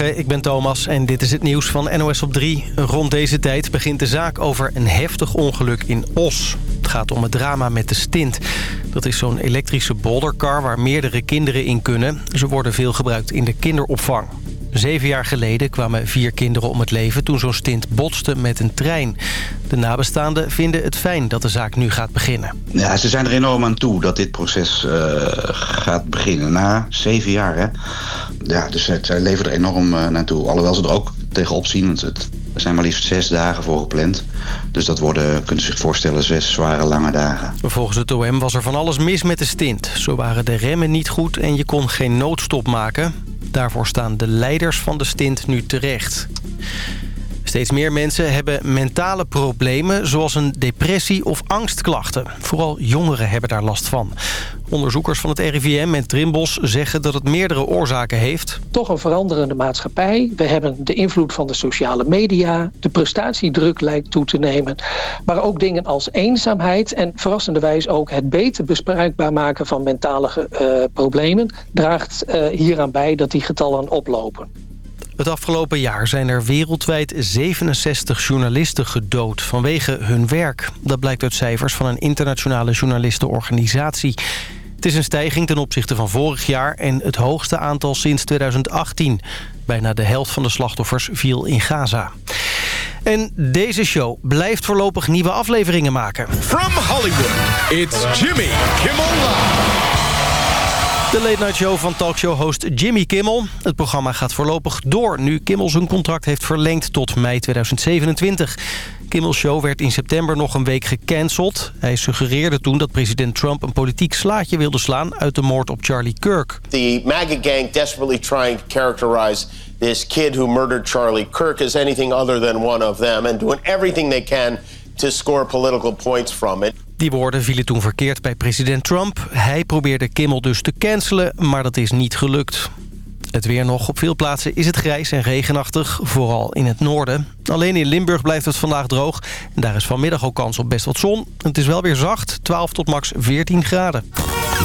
Ik ben Thomas en dit is het nieuws van NOS op 3. Rond deze tijd begint de zaak over een heftig ongeluk in Os. Het gaat om het drama met de stint. Dat is zo'n elektrische boldercar waar meerdere kinderen in kunnen. Ze worden veel gebruikt in de kinderopvang. Zeven jaar geleden kwamen vier kinderen om het leven toen zo'n stint botste met een trein. De nabestaanden vinden het fijn dat de zaak nu gaat beginnen. Ja, ze zijn er enorm aan toe dat dit proces uh, gaat beginnen. Na zeven jaar, hè. Ja, dus zij leven er enorm uh, naartoe. Alhoewel ze er ook tegenop zien. Want het, er zijn maar liefst zes dagen voor gepland. Dus dat worden, kunt u zich voorstellen, zes zware lange dagen. Volgens het OM was er van alles mis met de stint. Zo waren de remmen niet goed en je kon geen noodstop maken. Daarvoor staan de leiders van de stint nu terecht. Steeds meer mensen hebben mentale problemen... zoals een depressie of angstklachten. Vooral jongeren hebben daar last van. Onderzoekers van het RIVM en Trimbos zeggen dat het meerdere oorzaken heeft. Toch een veranderende maatschappij. We hebben de invloed van de sociale media. De prestatiedruk lijkt toe te nemen. Maar ook dingen als eenzaamheid en verrassenderwijs ook het beter bespreekbaar maken van mentale uh, problemen... draagt uh, hieraan bij dat die getallen oplopen. Het afgelopen jaar zijn er wereldwijd 67 journalisten gedood vanwege hun werk. Dat blijkt uit cijfers van een internationale journalistenorganisatie. Het is een stijging ten opzichte van vorig jaar en het hoogste aantal sinds 2018. Bijna de helft van de slachtoffers viel in Gaza. En deze show blijft voorlopig nieuwe afleveringen maken. From Hollywood, it's Jimmy Kimmel de Late Night Show van talkshow-host Jimmy Kimmel. Het programma gaat voorlopig door nu Kimmel zijn contract heeft verlengd tot mei 2027. Kimmel's show werd in september nog een week gecanceld. Hij suggereerde toen dat president Trump een politiek slaatje wilde slaan... uit de moord op Charlie Kirk. The MAGA gang desperately trying to characterize this kid who murdered Charlie Kirk... as anything other than one of them... and doing everything they can to score political points from it. Die woorden vielen toen verkeerd bij president Trump. Hij probeerde Kimmel dus te cancelen, maar dat is niet gelukt. Het weer nog. Op veel plaatsen is het grijs en regenachtig, vooral in het noorden. Alleen in Limburg blijft het vandaag droog. En daar is vanmiddag ook kans op best wat zon. Het is wel weer zacht, 12 tot max 14 graden.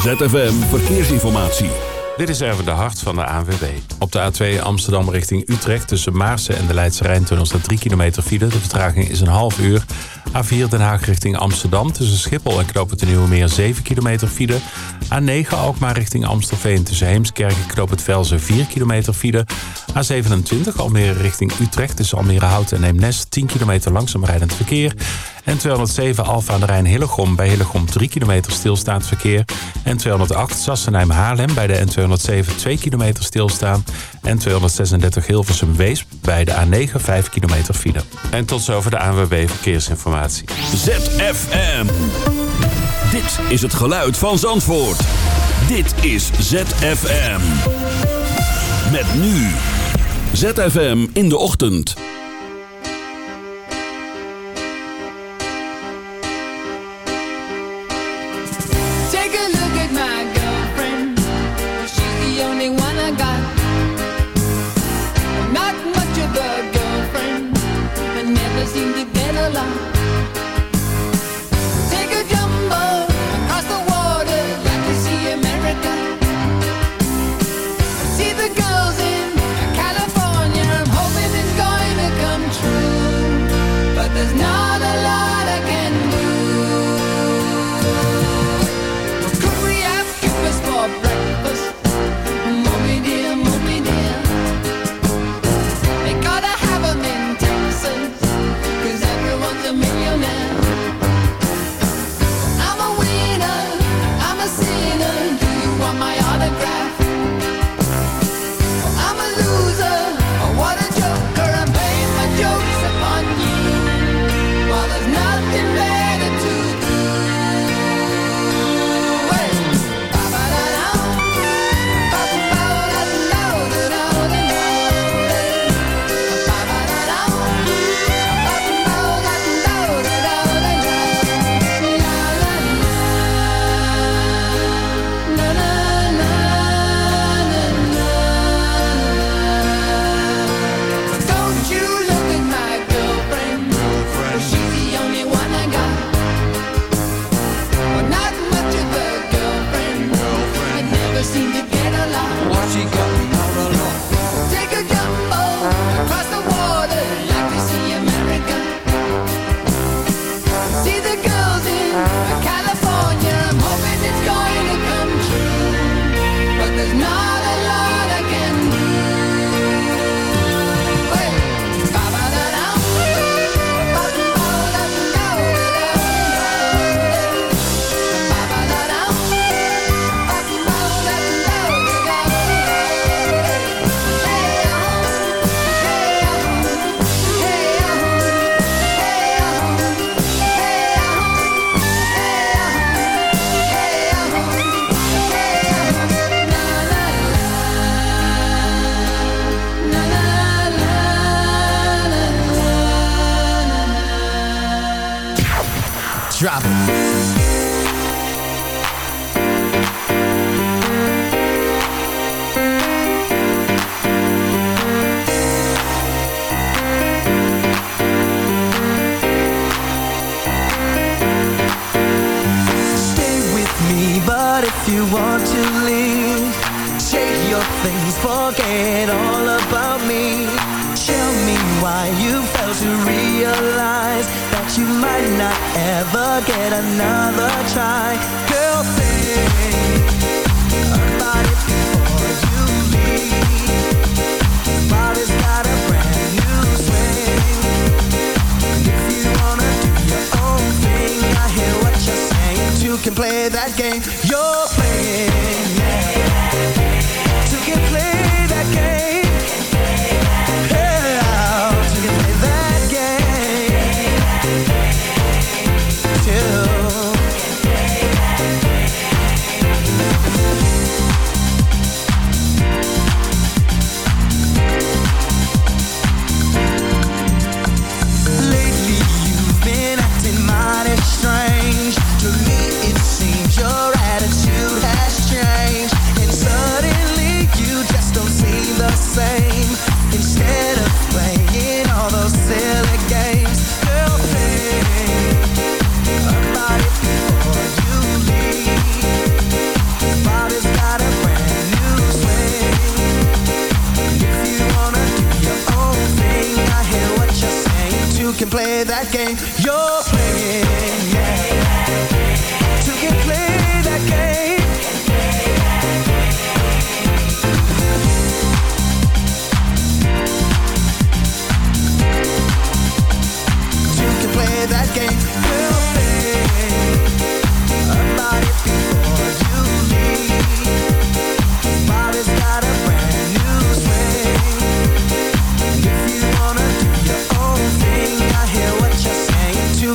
ZFM Verkeersinformatie. Dit is even de hart van de ANWB. Op de A2 Amsterdam richting Utrecht tussen Maarsen en de Leidse Rijntunnel staat 3 kilometer file. De vertraging is een half uur. A4 Den Haag richting Amsterdam tussen Schiphol en Knoop het Nieuwe Meer 7 kilometer file. A9 Alkmaar richting Amstelveen tussen Heemskerk en het Velzen 4 kilometer file. A27 Almere richting Utrecht tussen Almere Hout en Eemnes 10 kilometer langzaam rijdend verkeer. En 207 Alfa aan de Rijn Hillegom bij Hillegom 3 kilometer stilstaand verkeer. En 208 Sassenheim Haarlem bij de N207 2 kilometer stilstaan. En 236 Hilversum Wees bij de A9 5 kilometer file. En tot zover de ANWB Verkeersinformatie. ZFM. Dit is het geluid van Zandvoort. Dit is ZFM. Met nu. ZFM in de ochtend. play that game you're playing. Yeah. You can play that game. You can play that game. We'll play. About it.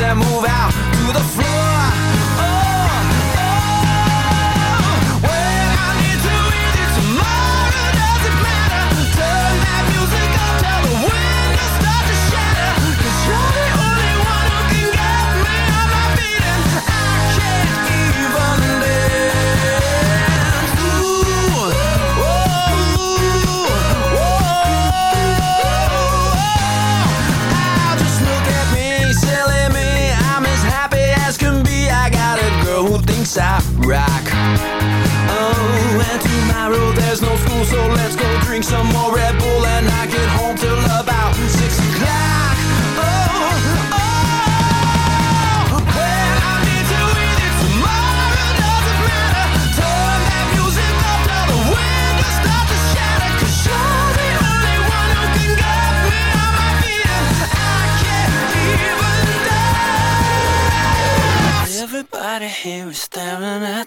and move out. so let's go drink some more Red Bull and I can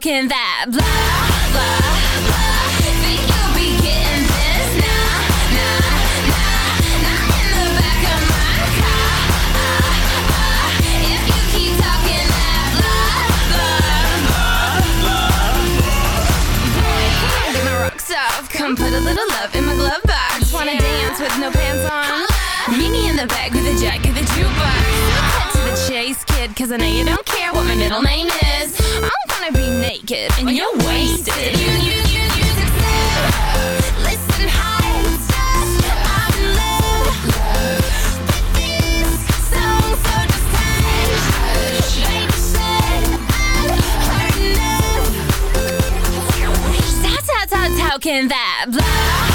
can that blah, blah, blah. Think you'll be getting this. Nah, nah, nah Not in the back of my car If you keep talking that blah, blah, blah Boy, come on, get my rocks off Come put a little love in my glove box. Wanna dance with no pants on. Meet me in the back with a jack of the jukebox. Cut to the chase, kid Cause I know you don't care what my middle name is. I'm be naked and you're wasted. You, you, you, you Listen, high stars I'm in love with this. Song So just hush Baby said I've heard enough How, how, how, how can that blah,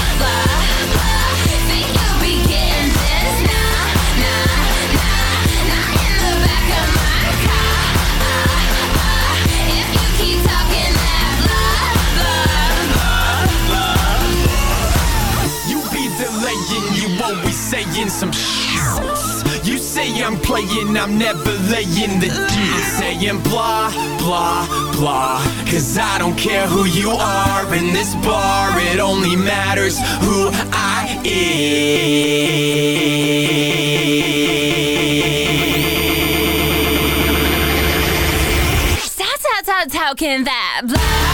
some shit. You say I'm playing, I'm never laying the deal. Saying blah, blah, blah. Cause I don't care who you are in this bar, it only matters who I am. How can that blah,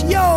your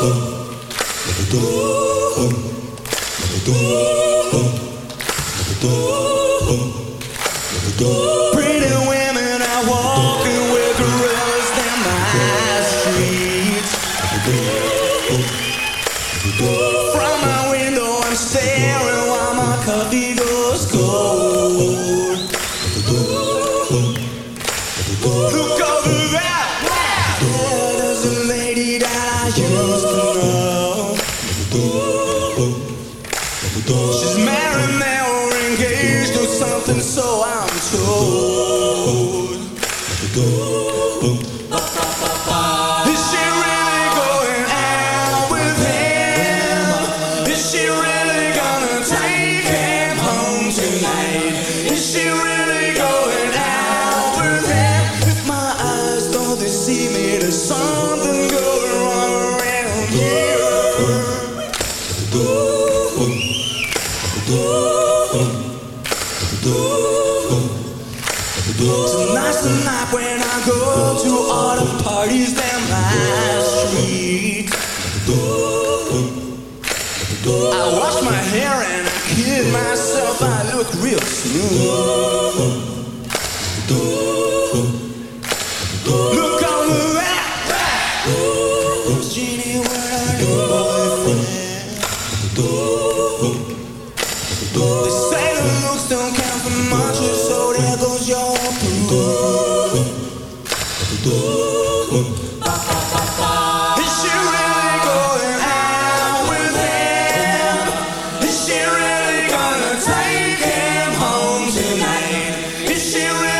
Pretty tonight?